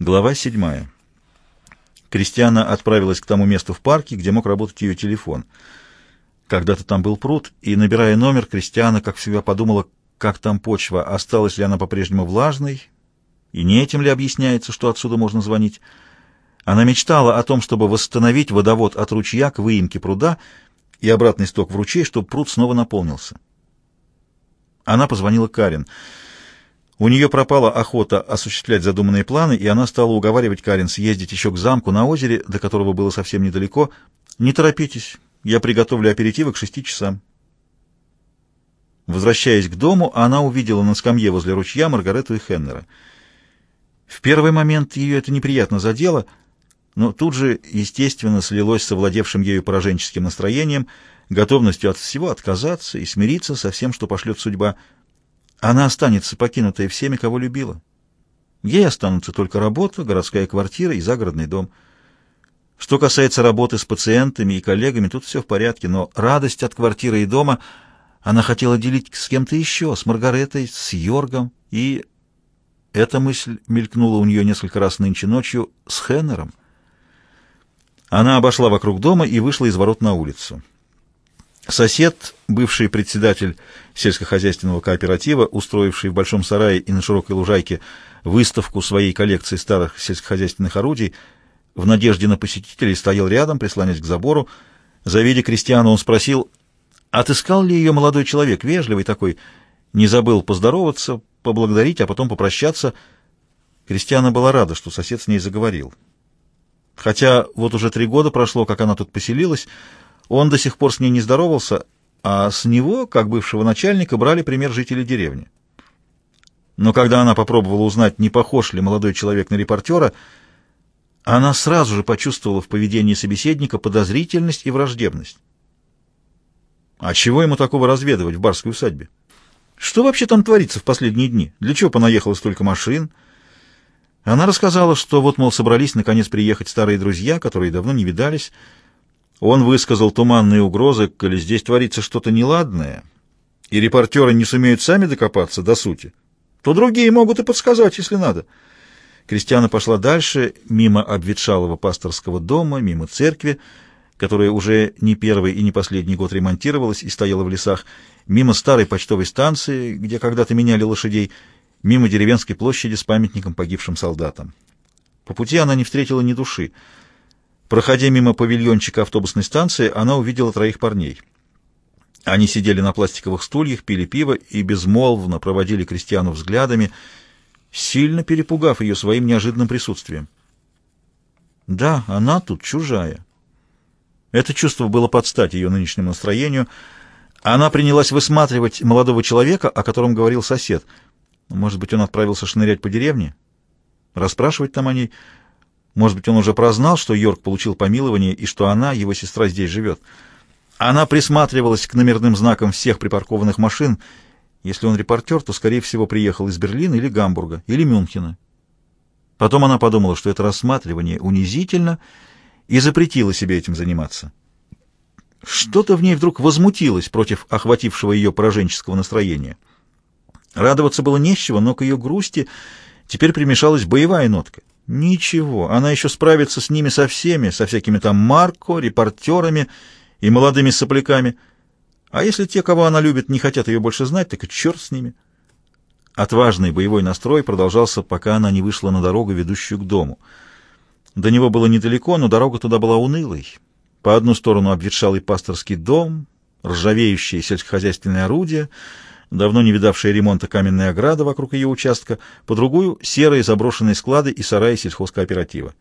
Глава 7. Кристиана отправилась к тому месту в парке, где мог работать ее телефон. Когда-то там был пруд, и, набирая номер, Кристиана, как всегда, подумала, как там почва, осталась ли она по-прежнему влажной, и не этим ли объясняется, что отсюда можно звонить. Она мечтала о том, чтобы восстановить водовод от ручья к выемке пруда и обратный сток в ручей, чтобы пруд снова наполнился. Она позвонила Карен — у нее пропала охота осуществлять задуманные планы, и она стала уговаривать Карен съездить еще к замку на озере, до которого было совсем недалеко. «Не торопитесь, я приготовлю аперитивы к шести часам». Возвращаясь к дому, она увидела на скамье возле ручья Маргарету и Хеннера. В первый момент ее это неприятно задело, но тут же, естественно, слилось с овладевшим ею пораженческим настроением, готовностью от всего отказаться и смириться со всем, что пошлет судьба — она останется покинутая всеми, кого любила. Ей останутся только работа, городская квартира и загородный дом. Что касается работы с пациентами и коллегами, тут все в порядке, но радость от квартиры и дома она хотела делить с кем-то еще, с Маргаретой, с Йоргом и... Эта мысль мелькнула у нее несколько раз нынче ночью с Хеннером. Она обошла вокруг дома и вышла из ворот на улицу. Сосед, бывший председатель сельскохозяйственного кооператива, устроивший в Большом сарае и на широкой лужайке выставку своей коллекции старых сельскохозяйственных орудий, в надежде на посетителей стоял рядом, прислонясь к забору. Завидя крестьяна, он спросил, отыскал ли ее молодой человек, вежливый такой, не забыл поздороваться, поблагодарить, а потом попрощаться. Кристиана была рада, что сосед с ней заговорил. Хотя вот уже три года прошло, как она тут поселилась, он до сих пор с ней не здоровался, а с него, как бывшего начальника, брали пример жители деревни. Но когда она попробовала узнать, не похож ли молодой человек на репортера, она сразу же почувствовала в поведении собеседника подозрительность и враждебность. А чего ему такого разведывать в барской усадьбе? Что вообще там творится в последние дни? Для чего понаехало столько машин? Она рассказала, что вот, мол, собрались наконец приехать старые друзья, которые давно не видались, он высказал туманные угрозы, коли здесь творится что-то неладное, и репортеры не сумеют сами докопаться до сути, то другие могут и подсказать, если надо. Кристиана пошла дальше, мимо обветшалого пасторского дома, мимо церкви, которая уже не первый и не последний год ремонтировалась и стояла в лесах, мимо старой почтовой станции, где когда-то меняли лошадей, мимо деревенской площади с памятником погибшим солдатам. По пути она не встретила ни души. Проходя мимо павильончика автобусной станции, она увидела троих парней. Они сидели на пластиковых стульях, пили пиво и безмолвно проводили крестьяну взглядами, сильно перепугав ее своим неожиданным присутствием. Да, она тут чужая. Это чувство было под стать ее нынешнему настроению. Она принялась высматривать молодого человека, о котором говорил сосед. Может быть, он отправился шнырять по деревне? Расспрашивать там о ней... Может быть, он уже прознал, что Йорк получил помилование и что она, его сестра, здесь живет. Она присматривалась к номерным знакам всех припаркованных машин. Если он репортер, то, скорее всего, приехал из Берлина или Гамбурга, или Мюнхена. Потом она подумала, что это рассматривание унизительно, и запретила себе этим заниматься. Что-то в ней вдруг возмутилось против охватившего ее пораженческого настроения. Радоваться было нечего, но к ее грусти теперь примешалась боевая нотка. Ничего, она еще справится с ними со всеми, со всякими там Марко, репортерами и молодыми сопляками. А если те, кого она любит, не хотят ее больше знать, так и черт с ними. Отважный боевой настрой продолжался, пока она не вышла на дорогу, ведущую к дому. До него было недалеко, но дорога туда была унылой. По одну сторону обветшалый пасторский дом, ржавеющие сельскохозяйственные орудия — давно не видавшая ремонта каменная ограда вокруг ее участка, по другую — серые заброшенные склады и сараи сельхозкооператива.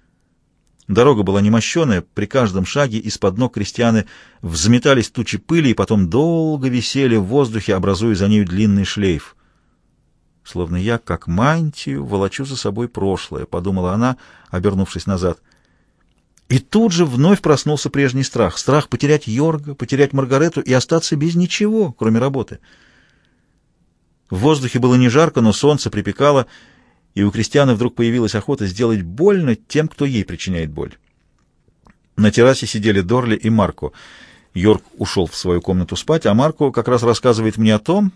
Дорога была немощеная, при каждом шаге из-под ног крестьяны взметались тучи пыли и потом долго висели в воздухе, образуя за нею длинный шлейф. «Словно я, как мантию, волочу за собой прошлое», — подумала она, обернувшись назад. И тут же вновь проснулся прежний страх. Страх потерять Йорга, потерять Маргарету и остаться без ничего, кроме работы. В воздухе было не жарко, но солнце припекало, и у Кристианы вдруг появилась охота сделать больно тем, кто ей причиняет боль. На террасе сидели Дорли и Марко. Йорк ушел в свою комнату спать, а Марко как раз рассказывает мне о том,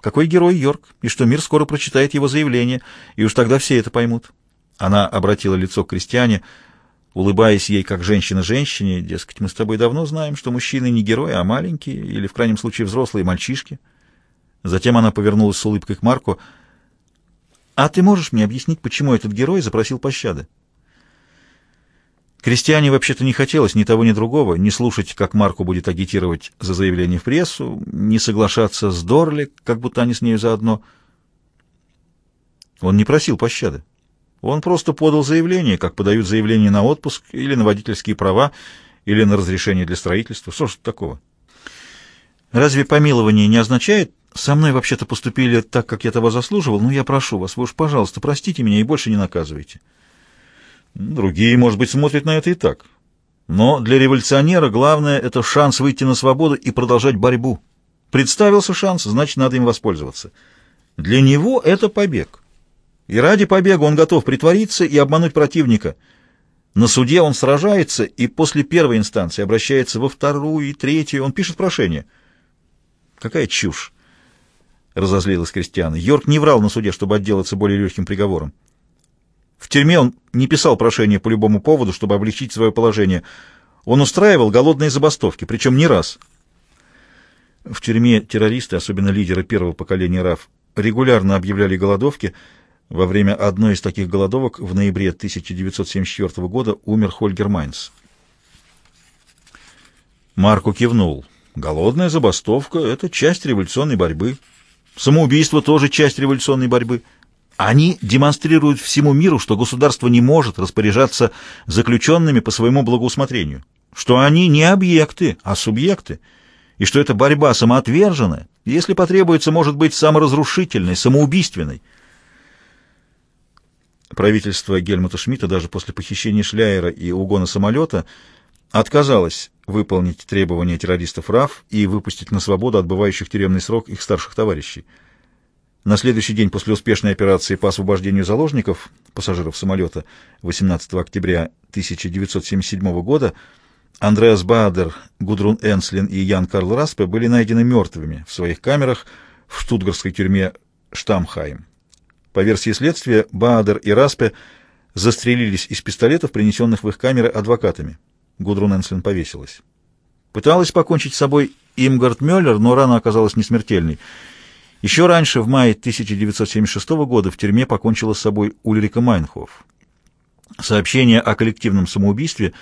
какой герой Йорк, и что мир скоро прочитает его заявление, и уж тогда все это поймут. Она обратила лицо к крестьяне, улыбаясь ей как женщина женщине, дескать, мы с тобой давно знаем, что мужчины не герои, а маленькие, или, в крайнем случае, взрослые мальчишки. Затем она повернулась с улыбкой к Марку. «А ты можешь мне объяснить, почему этот герой запросил пощады?» Крестьяне вообще-то не хотелось ни того, ни другого, не слушать, как Марку будет агитировать за заявление в прессу, не соглашаться с Дорли, как будто они с нею заодно. Он не просил пощады. Он просто подал заявление, как подают заявление на отпуск или на водительские права, или на разрешение для строительства. Что ж такого? Разве помилование не означает, со мной вообще-то поступили так, как я того заслуживал, но я прошу вас, вы уж, пожалуйста, простите меня и больше не наказывайте. Другие, может быть, смотрят на это и так. Но для революционера главное — это шанс выйти на свободу и продолжать борьбу. Представился шанс, значит, надо им воспользоваться. Для него это побег. И ради побега он готов притвориться и обмануть противника. На суде он сражается и после первой инстанции обращается во вторую и третью. Он пишет прошение. Какая чушь! Разозлилась Кристиана. Йорк не врал на суде, чтобы отделаться более легким приговором. В тюрьме он не писал прошение по любому поводу, чтобы облегчить свое положение. Он устраивал голодные забастовки, причем не раз. В тюрьме террористы, особенно лидеры первого поколения РАФ, регулярно объявляли голодовки – во время одной из таких голодовок в ноябре 1974 года умер Хольгер Майнц. Марку кивнул. Голодная забастовка — это часть революционной борьбы. Самоубийство тоже часть революционной борьбы. Они демонстрируют всему миру, что государство не может распоряжаться заключенными по своему благоусмотрению, что они не объекты, а субъекты, и что эта борьба самоотверженная, если потребуется, может быть саморазрушительной, самоубийственной. Правительство Гельмута Шмидта даже после похищения Шляера и угона самолета отказалось выполнить требования террористов РАФ и выпустить на свободу отбывающих тюремный срок их старших товарищей. На следующий день после успешной операции по освобождению заложников, пассажиров самолета, 18 октября 1977 года, Андреас Баадер, Гудрун Энслин и Ян Карл Распе были найдены мертвыми в своих камерах в штутгарской тюрьме Штамхайм. По версии следствия, Баадер и Распе застрелились из пистолетов, принесенных в их камеры адвокатами. Гудрун Энслин повесилась. Пыталась покончить с собой Имгард Мюллер, но рана оказалась несмертельной. Еще раньше, в мае 1976 года, в тюрьме покончила с собой Ульрика Майнхоф. Сообщение о коллективном самоубийстве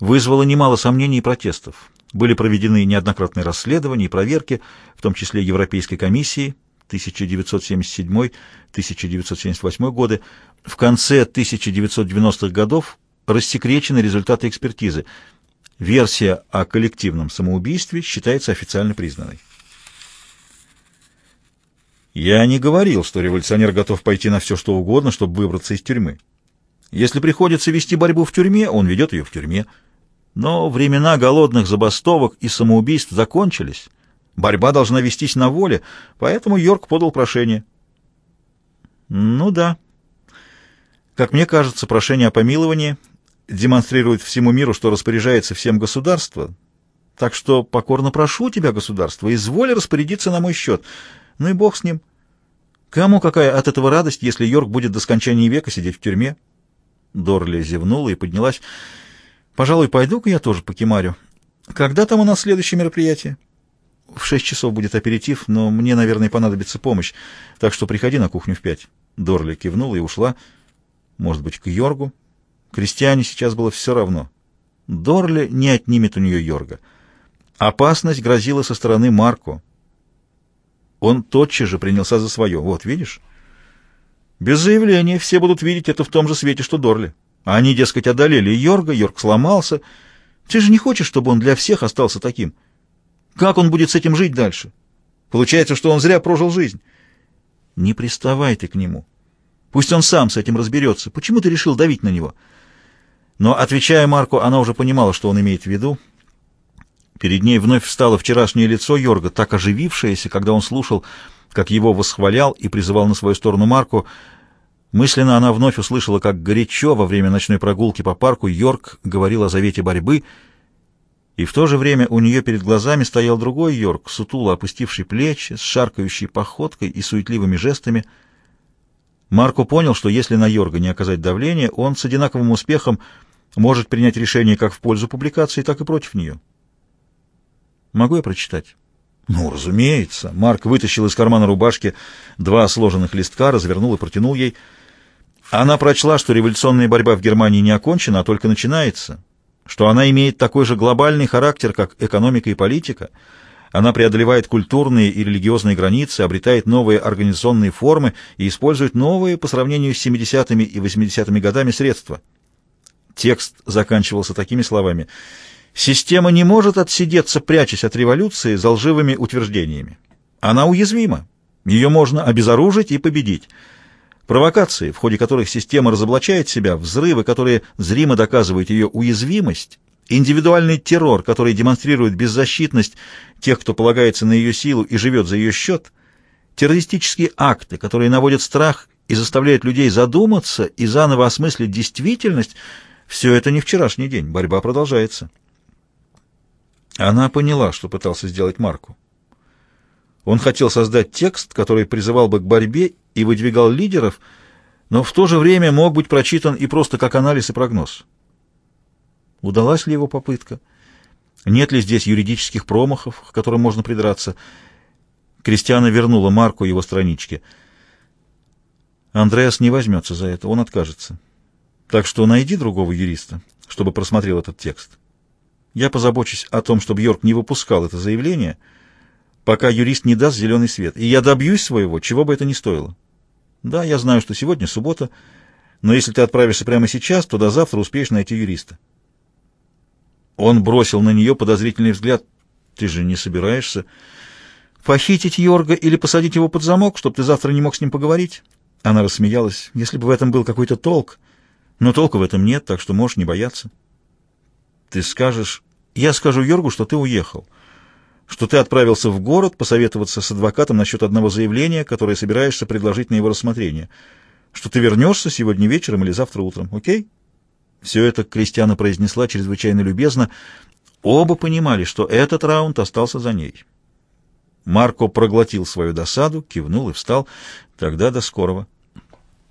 вызвало немало сомнений и протестов. Были проведены неоднократные расследования и проверки, в том числе Европейской комиссии, 1977-1978 годы, в конце 1990-х годов рассекречены результаты экспертизы. Версия о коллективном самоубийстве считается официально признанной. Я не говорил, что революционер готов пойти на все, что угодно, чтобы выбраться из тюрьмы. Если приходится вести борьбу в тюрьме, он ведет ее в тюрьме. Но времена голодных забастовок и самоубийств закончились. Борьба должна вестись на воле, поэтому Йорк подал прошение. Ну да. Как мне кажется, прошение о помиловании демонстрирует всему миру, что распоряжается всем государство. Так что покорно прошу тебя, государство, изволь распорядиться на мой счет. Ну и бог с ним. Кому какая от этого радость, если Йорк будет до скончания века сидеть в тюрьме? Дорли зевнула и поднялась. Пожалуй, пойду-ка я тоже по Кемарю. Когда там у нас следующее мероприятие? В шесть часов будет аперитив, но мне, наверное, понадобится помощь, так что приходи на кухню в пять». Дорли кивнула и ушла. Может быть, к Йоргу? Крестьяне сейчас было все равно. Дорли не отнимет у нее Йорга. Опасность грозила со стороны Марко. Он тотчас же принялся за свое. Вот, видишь? Без заявления все будут видеть это в том же свете, что Дорли. Они, дескать, одолели Йорга, Йорг сломался. Ты же не хочешь, чтобы он для всех остался таким?» Как он будет с этим жить дальше? Получается, что он зря прожил жизнь. Не приставай ты к нему. Пусть он сам с этим разберется. Почему ты решил давить на него? Но, отвечая Марку, она уже понимала, что он имеет в виду. Перед ней вновь встало вчерашнее лицо Йорга, так оживившееся, когда он слушал, как его восхвалял и призывал на свою сторону Марку. Мысленно она вновь услышала, как горячо во время ночной прогулки по парку Йорк говорил о завете борьбы — и в то же время у нее перед глазами стоял другой Йорк, сутуло опустивший плечи, с шаркающей походкой и суетливыми жестами. Марко понял, что если на Йорга не оказать давление, он с одинаковым успехом может принять решение как в пользу публикации, так и против нее. Могу я прочитать? Ну, разумеется. Марк вытащил из кармана рубашки два сложенных листка, развернул и протянул ей. Она прочла, что революционная борьба в Германии не окончена, а только начинается, что она имеет такой же глобальный характер, как экономика и политика. Она преодолевает культурные и религиозные границы, обретает новые организационные формы и использует новые по сравнению с 70-ми и 80-ми годами средства. Текст заканчивался такими словами – Система не может отсидеться, прячась от революции за лживыми утверждениями. Она уязвима. Ее можно обезоружить и победить. Провокации, в ходе которых система разоблачает себя, взрывы, которые зримо доказывают ее уязвимость, индивидуальный террор, который демонстрирует беззащитность тех, кто полагается на ее силу и живет за ее счет, террористические акты, которые наводят страх и заставляют людей задуматься и заново осмыслить действительность, все это не вчерашний день, борьба продолжается. Она поняла, что пытался сделать Марку. Он хотел создать текст, который призывал бы к борьбе и выдвигал лидеров, но в то же время мог быть прочитан и просто как анализ и прогноз. Удалась ли его попытка? Нет ли здесь юридических промахов, к которым можно придраться? Кристиана вернула Марку его странички. Андреас не возьмется за это, он откажется. Так что найди другого юриста, чтобы просмотрел этот текст. Я позабочусь о том, чтобы Йорк не выпускал это заявление, пока юрист не даст зеленый свет, и я добьюсь своего, чего бы это ни стоило. Да, я знаю, что сегодня суббота, но если ты отправишься прямо сейчас, то до завтра успеешь найти юриста. Он бросил на нее подозрительный взгляд. Ты же не собираешься похитить Йорга или посадить его под замок, чтобы ты завтра не мог с ним поговорить? Она рассмеялась. Если бы в этом был какой-то толк. Но толка в этом нет, так что можешь не бояться. Ты скажешь... Я скажу Йоргу, что ты уехал, что ты отправился в город посоветоваться с адвокатом насчет одного заявления, которое собираешься предложить на его рассмотрение, что ты вернешься сегодня вечером или завтра утром, окей? Все это Кристиана произнесла чрезвычайно любезно. Оба понимали, что этот раунд остался за ней. Марко проглотил свою досаду, кивнул и встал. Тогда до скорого.